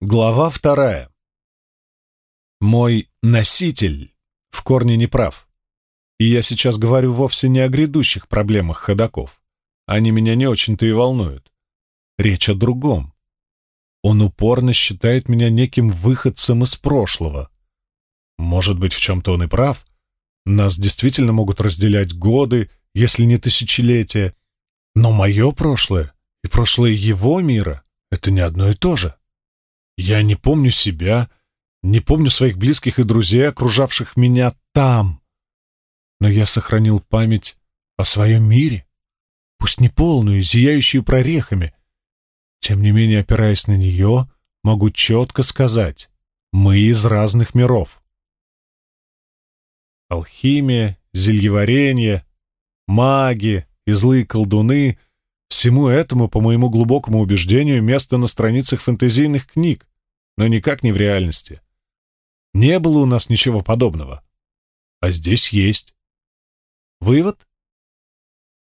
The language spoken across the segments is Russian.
Глава вторая. Мой носитель в корне не прав. И я сейчас говорю вовсе не о грядущих проблемах ходаков. Они меня не очень-то и волнуют. Речь о другом. Он упорно считает меня неким выходцем из прошлого. Может быть, в чем-то он и прав. Нас действительно могут разделять годы, если не тысячелетия. Но мое прошлое и прошлое его мира — это не одно и то же. Я не помню себя, не помню своих близких и друзей, окружавших меня там. Но я сохранил память о своем мире, пусть не полную, зияющую прорехами. Тем не менее, опираясь на нее, могу четко сказать, мы из разных миров. Алхимия, зельеварение, маги и злые колдуны — Всему этому, по моему глубокому убеждению, место на страницах фэнтезийных книг, но никак не в реальности. Не было у нас ничего подобного. А здесь есть. Вывод?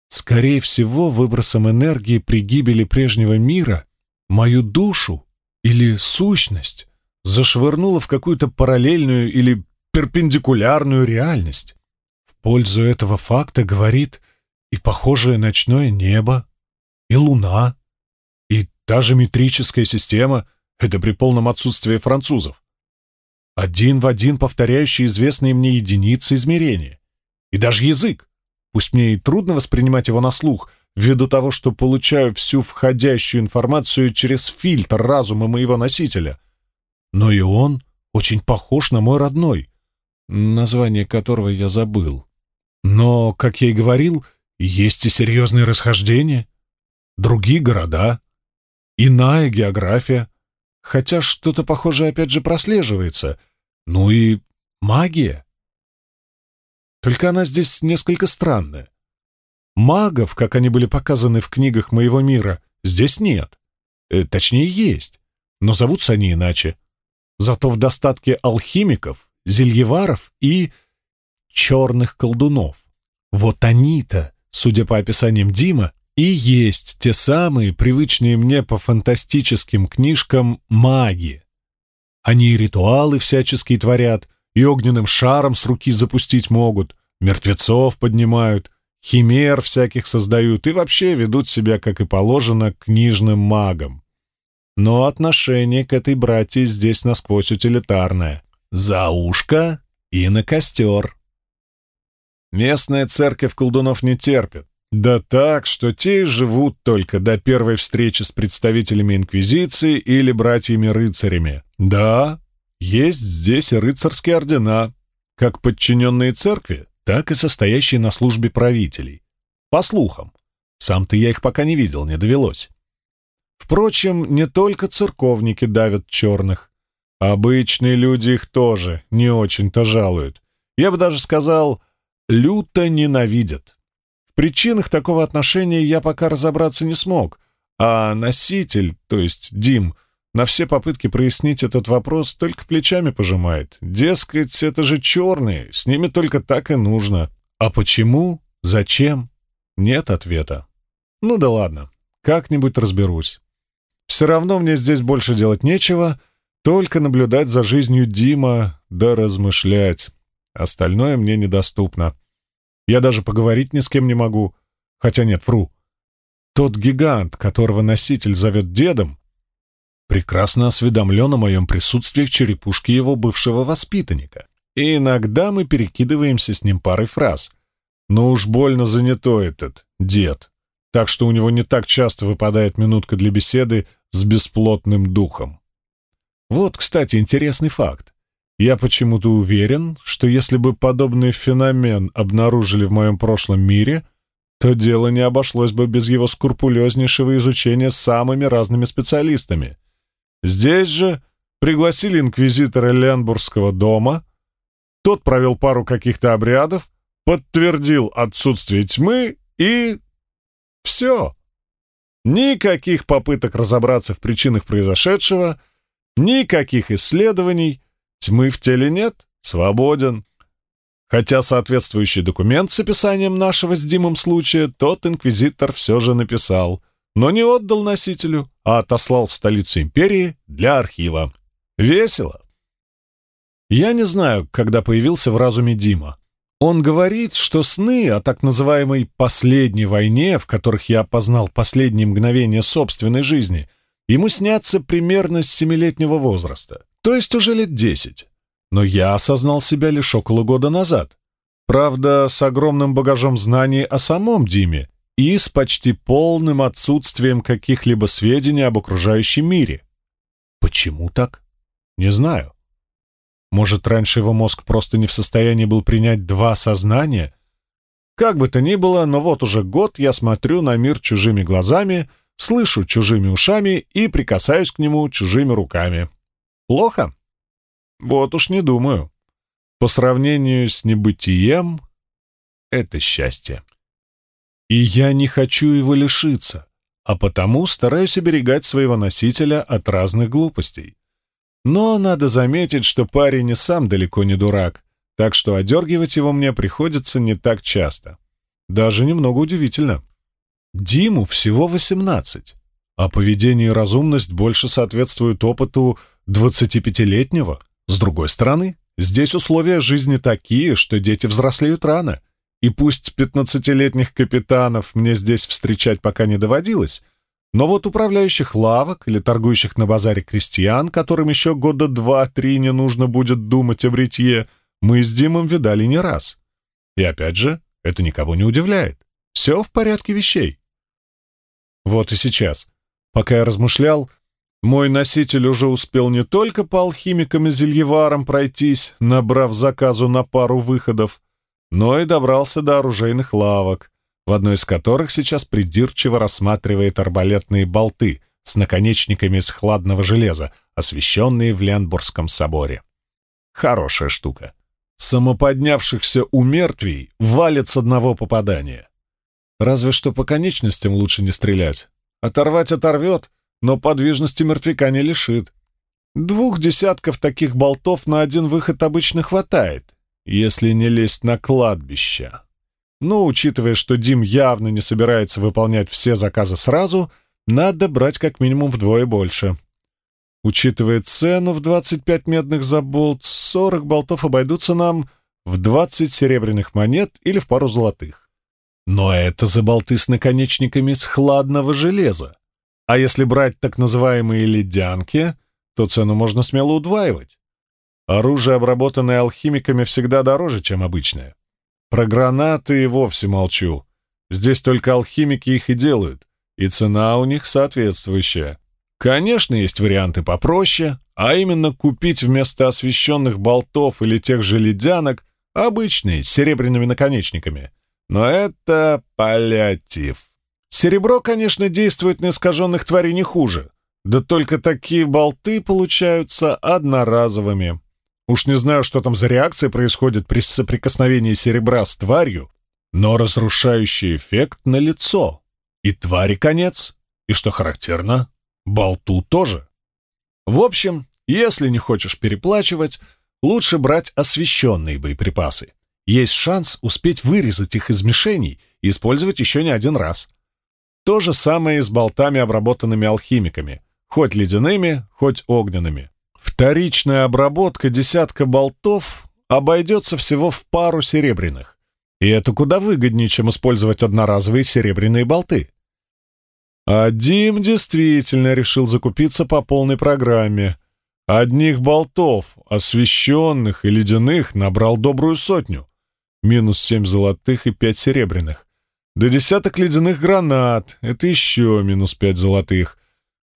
Скорее всего, выбросом энергии при гибели прежнего мира мою душу или сущность зашвырнуло в какую-то параллельную или перпендикулярную реальность. В пользу этого факта говорит и похожее ночное небо, и Луна, и та же метрическая система, это при полном отсутствии французов. Один в один повторяющий известные мне единицы измерения. И даже язык. Пусть мне и трудно воспринимать его на слух, ввиду того, что получаю всю входящую информацию через фильтр разума моего носителя. Но и он очень похож на мой родной, название которого я забыл. Но, как я и говорил, есть и серьезные расхождения другие города, иная география, хотя что-то похожее опять же прослеживается, ну и магия. Только она здесь несколько странная. Магов, как они были показаны в книгах моего мира, здесь нет. Э, точнее, есть, но зовутся они иначе. Зато в достатке алхимиков, зельеваров и черных колдунов. Вот они-то, судя по описаниям Дима, и есть те самые, привычные мне по фантастическим книжкам, маги. Они и ритуалы всяческие творят, и огненным шаром с руки запустить могут, мертвецов поднимают, химер всяких создают и вообще ведут себя, как и положено, книжным магам. Но отношение к этой братье здесь насквозь утилитарное. За ушко и на костер. Местная церковь колдунов не терпит. Да так, что те живут только до первой встречи с представителями Инквизиции или братьями-рыцарями. Да, есть здесь рыцарские ордена, как подчиненные церкви, так и состоящие на службе правителей. По слухам. Сам-то я их пока не видел, не довелось. Впрочем, не только церковники давят черных. Обычные люди их тоже не очень-то жалуют. Я бы даже сказал, люто ненавидят причинах такого отношения я пока разобраться не смог, а носитель, то есть Дим, на все попытки прояснить этот вопрос только плечами пожимает. Дескать, это же черные, с ними только так и нужно. А почему? Зачем? Нет ответа. Ну да ладно, как-нибудь разберусь. Все равно мне здесь больше делать нечего, только наблюдать за жизнью Дима да размышлять. Остальное мне недоступно. Я даже поговорить ни с кем не могу. Хотя нет, вру. Тот гигант, которого носитель зовет дедом, прекрасно осведомлен о моем присутствии в черепушке его бывшего воспитанника. И иногда мы перекидываемся с ним парой фраз. Но уж больно занятой этот дед. Так что у него не так часто выпадает минутка для беседы с бесплотным духом. Вот, кстати, интересный факт. Я почему-то уверен, что если бы подобный феномен обнаружили в моем прошлом мире, то дело не обошлось бы без его скрупулезнейшего изучения самыми разными специалистами. Здесь же пригласили инквизитора Ленбургского дома, тот провел пару каких-то обрядов, подтвердил отсутствие тьмы и... все. Никаких попыток разобраться в причинах произошедшего, никаких исследований — Тьмы в теле нет, свободен. Хотя соответствующий документ с описанием нашего с Димом случая тот инквизитор все же написал, но не отдал носителю, а отослал в столицу империи для архива. Весело. Я не знаю, когда появился в разуме Дима. Он говорит, что сны о так называемой «последней войне», в которых я опознал последние мгновения собственной жизни, ему снятся примерно с семилетнего возраста, то есть уже лет десять. Но я осознал себя лишь около года назад. Правда, с огромным багажом знаний о самом Диме и с почти полным отсутствием каких-либо сведений об окружающем мире. Почему так? Не знаю. Может, раньше его мозг просто не в состоянии был принять два сознания? Как бы то ни было, но вот уже год я смотрю на мир чужими глазами, слышу чужими ушами и прикасаюсь к нему чужими руками. Плохо? Вот уж не думаю. По сравнению с небытием — это счастье. И я не хочу его лишиться, а потому стараюсь оберегать своего носителя от разных глупостей. Но надо заметить, что парень и сам далеко не дурак, так что одергивать его мне приходится не так часто. Даже немного удивительно. Диму всего 18, а поведение и разумность больше соответствуют опыту 25-летнего. С другой стороны, здесь условия жизни такие, что дети взрослеют рано. И пусть 15-летних капитанов мне здесь встречать пока не доводилось, но вот управляющих лавок или торгующих на базаре крестьян, которым еще года два-три не нужно будет думать о бритье, мы с Димом видали не раз. И опять же, это никого не удивляет. Все в порядке вещей. Вот и сейчас, пока я размышлял, мой носитель уже успел не только по алхимикам и зельеварам пройтись, набрав заказу на пару выходов, но и добрался до оружейных лавок, в одной из которых сейчас придирчиво рассматривает арбалетные болты с наконечниками из хладного железа, освещенные в Ленбургском соборе. Хорошая штука. Самоподнявшихся у мертвей валит с одного попадания. Разве что по конечностям лучше не стрелять. Оторвать оторвет, но подвижности мертвяка не лишит. Двух десятков таких болтов на один выход обычно хватает, если не лезть на кладбище. Но, учитывая, что Дим явно не собирается выполнять все заказы сразу, надо брать как минимум вдвое больше. Учитывая цену в 25 медных за болт, 40 болтов обойдутся нам в 20 серебряных монет или в пару золотых. Но это за болты с наконечниками с хладного железа. А если брать так называемые ледянки, то цену можно смело удваивать. Оружие, обработанное алхимиками, всегда дороже, чем обычное. Про гранаты и вовсе молчу. Здесь только алхимики их и делают, и цена у них соответствующая. Конечно, есть варианты попроще, а именно купить вместо освещенных болтов или тех же ледянок обычные с серебряными наконечниками. Но это паллиатив. Серебро, конечно, действует на искаженных тварей не хуже, да только такие болты получаются одноразовыми. Уж не знаю, что там за реакция происходит при соприкосновении серебра с тварью, но разрушающий эффект налицо. И твари конец, и, что характерно, болту тоже. В общем, если не хочешь переплачивать, лучше брать освещенные боеприпасы. Есть шанс успеть вырезать их из мишеней и использовать еще не один раз. То же самое и с болтами, обработанными алхимиками, хоть ледяными, хоть огненными. Вторичная обработка десятка болтов обойдется всего в пару серебряных. И это куда выгоднее, чем использовать одноразовые серебряные болты. А Дим действительно решил закупиться по полной программе. Одних болтов, освещенных и ледяных, набрал добрую сотню. Минус семь золотых и пять серебряных. До десяток ледяных гранат — это еще минус пять золотых.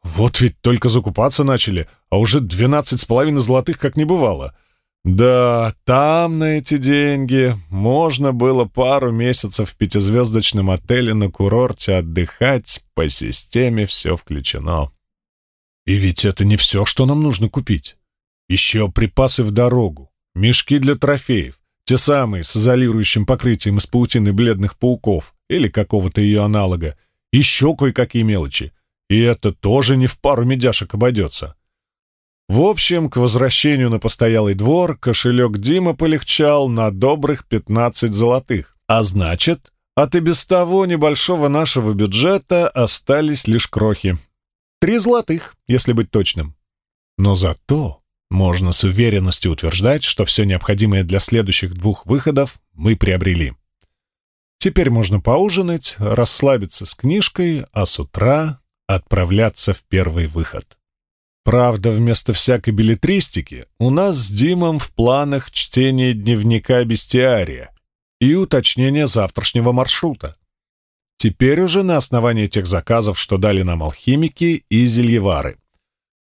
Вот ведь только закупаться начали, а уже двенадцать с половиной золотых как не бывало. Да, там на эти деньги можно было пару месяцев в пятизвездочном отеле на курорте отдыхать, по системе все включено. И ведь это не все, что нам нужно купить. Еще припасы в дорогу, мешки для трофеев, те самые с изолирующим покрытием из паутины бледных пауков или какого-то ее аналога, еще кое-какие мелочи — и это тоже не в пару медяшек обойдется. В общем, к возвращению на постоялый двор кошелек Дима полегчал на добрых 15 золотых. А значит, от и без того небольшого нашего бюджета остались лишь крохи. Три золотых, если быть точным. Но зато можно с уверенностью утверждать, что все необходимое для следующих двух выходов мы приобрели. Теперь можно поужинать, расслабиться с книжкой, а с утра отправляться в первый выход. Правда, вместо всякой билетристики у нас с Димом в планах чтение дневника бестиария и уточнение завтрашнего маршрута. Теперь уже на основании тех заказов, что дали нам алхимики и зельевары.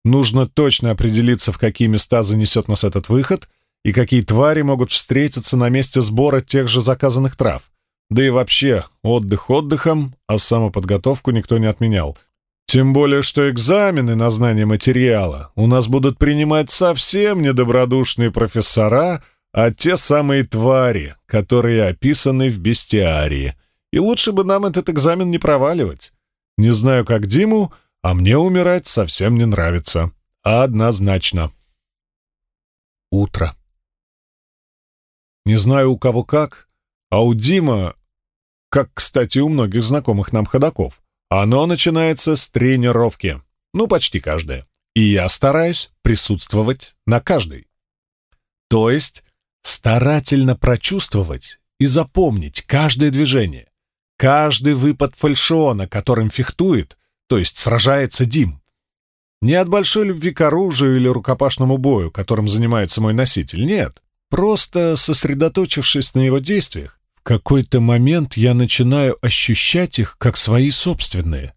Нужно точно определиться, в какие места занесет нас этот выход и какие твари могут встретиться на месте сбора тех же заказанных трав. Да и вообще, отдых отдыхом, а самоподготовку никто не отменял. Тем более, что экзамены на знание материала у нас будут принимать совсем недобродушные профессора, а те самые твари, которые описаны в бестиарии — и лучше бы нам этот экзамен не проваливать. Не знаю, как Диму, а мне умирать совсем не нравится. Однозначно. Утро. Не знаю, у кого как, а у Дима, как, кстати, у многих знакомых нам ходаков, оно начинается с тренировки. Ну, почти каждая. И я стараюсь присутствовать на каждой. То есть старательно прочувствовать и запомнить каждое движение, Каждый выпад фальшиона, которым фехтует, то есть сражается Дим. Не от большой любви к оружию или рукопашному бою, которым занимается мой носитель, нет. Просто сосредоточившись на его действиях, какой-то момент я начинаю ощущать их как свои собственные.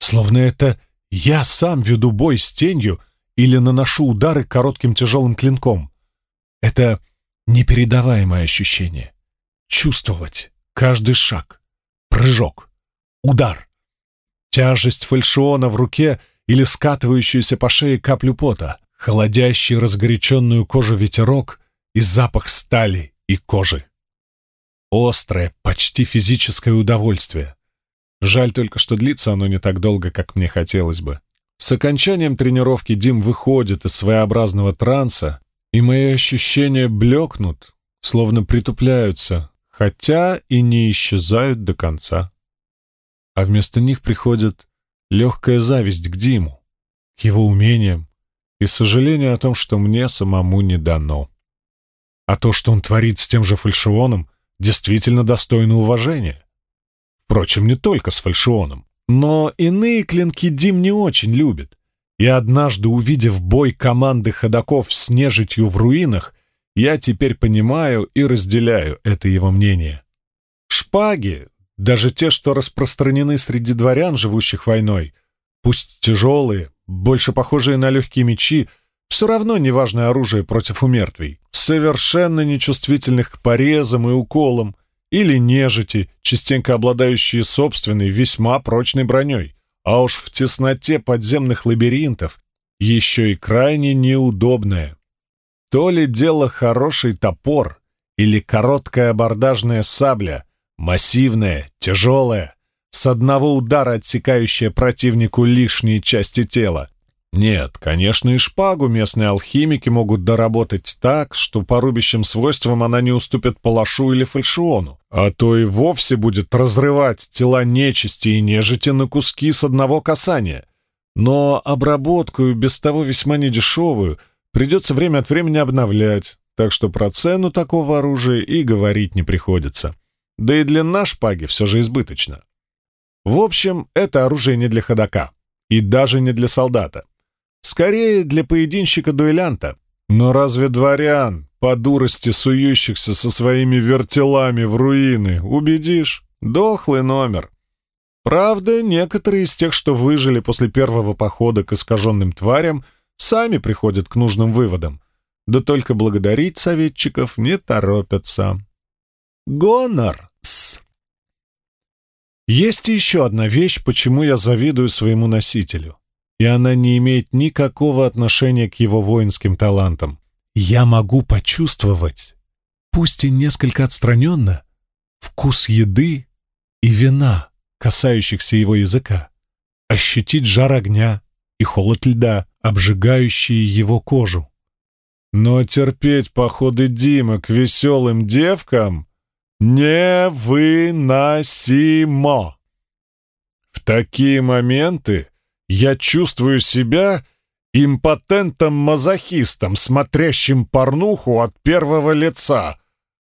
Словно это я сам веду бой с тенью или наношу удары коротким тяжелым клинком. Это непередаваемое ощущение. Чувствовать каждый шаг, Прыжок. Удар. Тяжесть фальшиона в руке или скатывающуюся по шее каплю пота, холодящий разгоряченную кожу ветерок и запах стали и кожи. Острое, почти физическое удовольствие. Жаль только, что длится оно не так долго, как мне хотелось бы. С окончанием тренировки Дим выходит из своеобразного транса, и мои ощущения блекнут, словно притупляются, хотя и не исчезают до конца. А вместо них приходит легкая зависть к Диму, к его умениям и сожаление о том, что мне самому не дано. А то, что он творит с тем же фальшионом, действительно достойно уважения. Впрочем, не только с фальшионом. Но иные клинки Дим не очень любит. И однажды, увидев бой команды ходаков с нежитью в руинах, я теперь понимаю и разделяю это его мнение. Шпаги, даже те, что распространены среди дворян, живущих войной, пусть тяжелые, больше похожие на легкие мечи, все равно неважное оружие против умертвий, совершенно нечувствительных к порезам и уколам, или нежити, частенько обладающие собственной, весьма прочной броней, а уж в тесноте подземных лабиринтов еще и крайне неудобная. То ли дело хороший топор или короткая абордажная сабля, массивная, тяжелая, с одного удара отсекающая противнику лишние части тела. Нет, конечно, и шпагу местные алхимики могут доработать так, что по рубящим свойствам она не уступит палашу или фальшиону, а то и вовсе будет разрывать тела нечисти и нежити на куски с одного касания. Но обработку, без того весьма недешевую — Придется время от времени обновлять, так что про цену такого оружия и говорить не приходится. Да и длина шпаги все же избыточна. В общем, это оружие не для ходока. И даже не для солдата. Скорее, для поединщика-дуэлянта. Но разве дворян, по дурости сующихся со своими вертелами в руины, убедишь? Дохлый номер. Правда, некоторые из тех, что выжили после первого похода к искаженным тварям, сами приходят к нужным выводам. Да только благодарить советчиков не торопятся. Гонор-с. Есть еще одна вещь, почему я завидую своему носителю. И она не имеет никакого отношения к его воинским талантам. Я могу почувствовать, пусть и несколько отстраненно, вкус еды и вина, касающихся его языка, ощутить жар огня и холод льда, обжигающие его кожу. Но терпеть походы Дима к веселым девкам невыносимо. В такие моменты я чувствую себя импотентом-мазохистом, смотрящим порнуху от первого лица.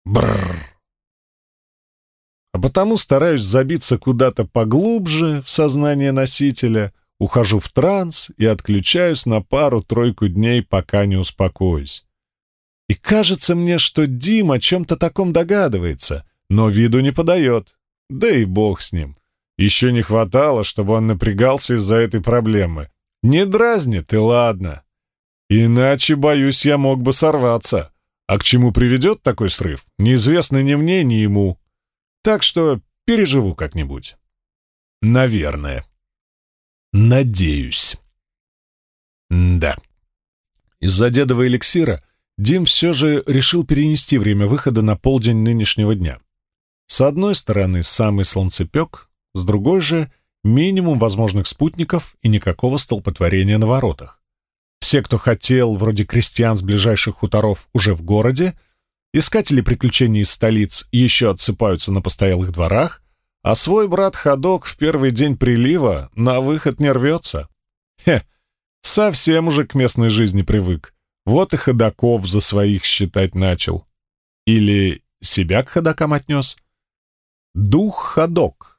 Бррр. А потому стараюсь забиться куда-то поглубже в сознание носителя, ухожу в транс и отключаюсь на пару-тройку дней, пока не успокоюсь. И кажется мне, что Дим о чем-то таком догадывается, но виду не подает. Да и бог с ним. Еще не хватало, чтобы он напрягался из-за этой проблемы. Не дразнит, и ладно. Иначе, боюсь, я мог бы сорваться. А к чему приведет такой срыв, неизвестно ни мне, ни ему. Так что переживу как-нибудь. Наверное. Надеюсь. Да. Из-за дедового эликсира Дим все же решил перенести время выхода на полдень нынешнего дня. С одной стороны, самый солнцепек, с другой же — минимум возможных спутников и никакого столпотворения на воротах. Все, кто хотел, вроде крестьян с ближайших хуторов, уже в городе, искатели приключений из столиц еще отсыпаются на постоялых дворах, а свой брат Ходок в первый день прилива на выход не рвется. Хе, совсем уже к местной жизни привык. Вот и ходаков за своих считать начал. Или себя к ходакам отнес. Дух ходок.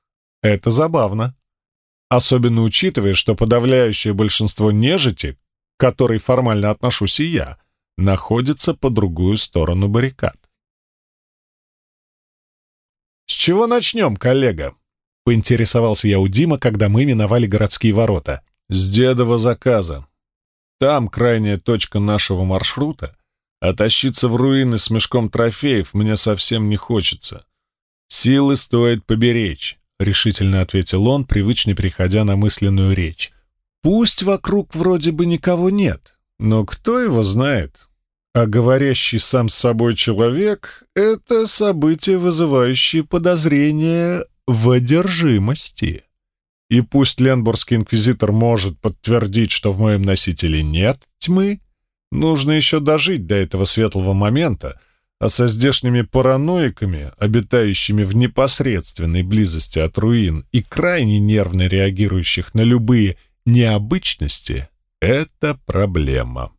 Это забавно. Особенно учитывая, что подавляющее большинство нежити, к которой формально отношусь и я, находится по другую сторону баррикад. «С чего начнем, коллега?» — поинтересовался я у Дима, когда мы миновали городские ворота. «С дедова заказа. Там крайняя точка нашего маршрута, а тащиться в руины с мешком трофеев мне совсем не хочется. Силы стоит поберечь», — решительно ответил он, привычно переходя на мысленную речь. «Пусть вокруг вроде бы никого нет, но кто его знает? А говорящий сам с собой человек — это событие, вызывающее подозрение в одержимости». И пусть Ленбургский инквизитор может подтвердить, что в моем носителе нет тьмы, нужно еще дожить до этого светлого момента, а со здешними параноиками, обитающими в непосредственной близости от руин и крайне нервно реагирующих на любые необычности, это проблема.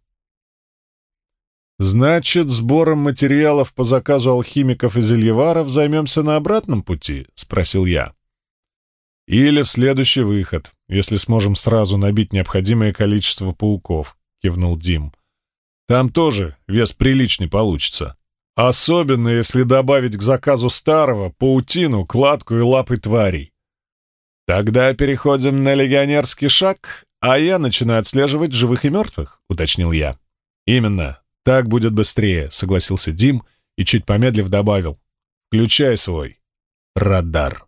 «Значит, сбором материалов по заказу алхимиков и зельеваров займемся на обратном пути?» — спросил я. «Или в следующий выход, если сможем сразу набить необходимое количество пауков», — кивнул Дим. «Там тоже вес приличный получится. Особенно, если добавить к заказу старого паутину, кладку и лапы тварей. Тогда переходим на легионерский шаг, а я начинаю отслеживать живых и мертвых», — уточнил я. «Именно. Так будет быстрее», — согласился Дим и, чуть помедлив, добавил. «Включай свой радар».